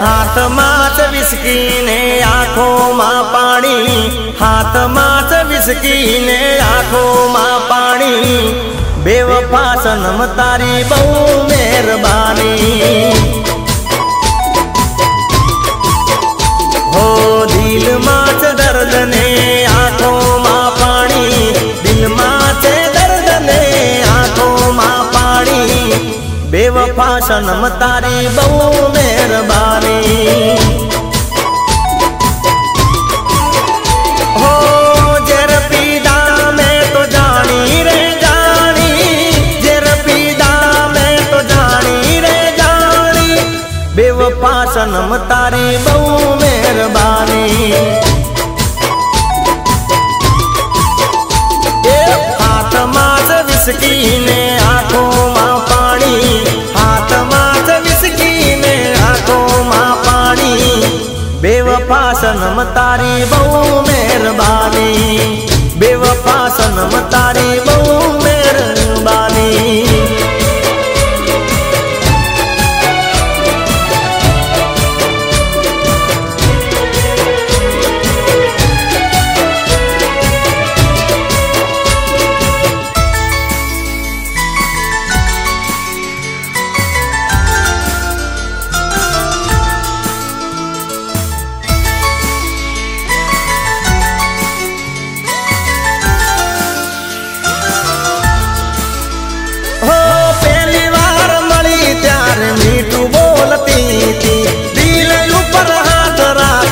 હાથમાં જ વિસકીને આંખોમાં પાણી, હાથમાં જ વિસકીને આંખોમાં પાણી. બેવફા સનમ તારી બહુ મહેરબાની. બેવફા સનમ તારી બહુ મહેરબાની. હો ઝેર પીધા સનમ તારી બહુ મહેરબાની બેવફા સનમ તારી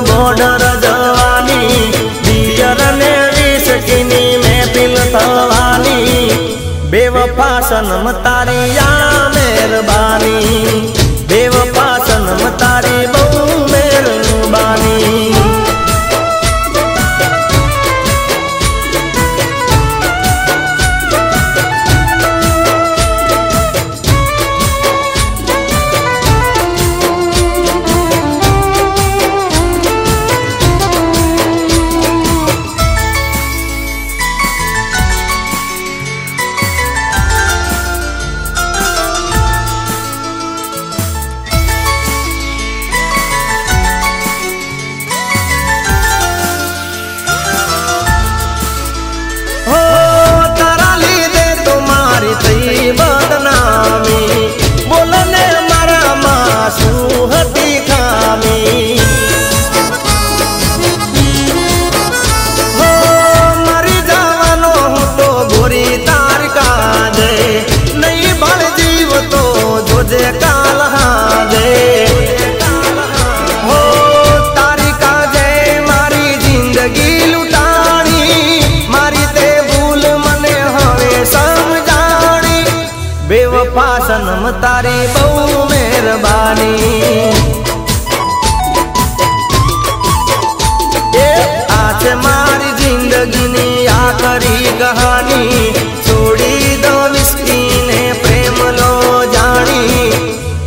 બોર્ડર જવાની દિયર ને વિસકીની મહેફિલ થવાની. બેવફા સનમ તારી આ મહેરબાની. જોજે કાલ હાજે હો તારી કાજે મારી જિંદગી લૂંટાણી, મારી તે ભૂલ મને હવે સમજાણી બેવફા સનમ તારી બહુ મહેરબાની. એ આ છે મારી જિંદગીની આખરી કહાની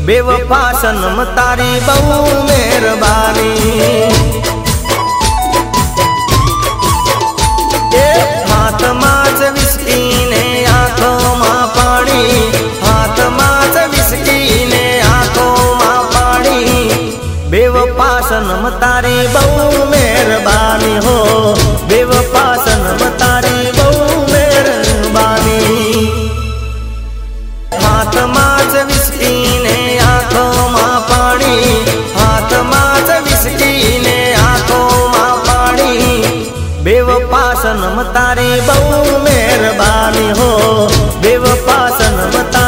બેવફા સનમ તારી બહુ મહેરબાની. હાથમાં જ વિસકીને આંખોમાં પાણી હાથમાં જ વિસકીને આંખોમાં પાણી. બેવફા સનમ તારી બહુ મહેરબાની હો બેવફા હાથમાં જ વિસ્કીને આંખોમાં પાણી, હાથમાં જ વિસ્કીને આંખોમાં પાણી. બેવ પાસન તારી બહુ મહેરબાની હો બેવ પાસન તારી